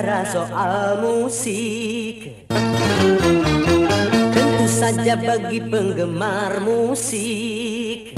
bicara soal musik. Tentu saja bagi penggemar musik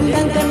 简单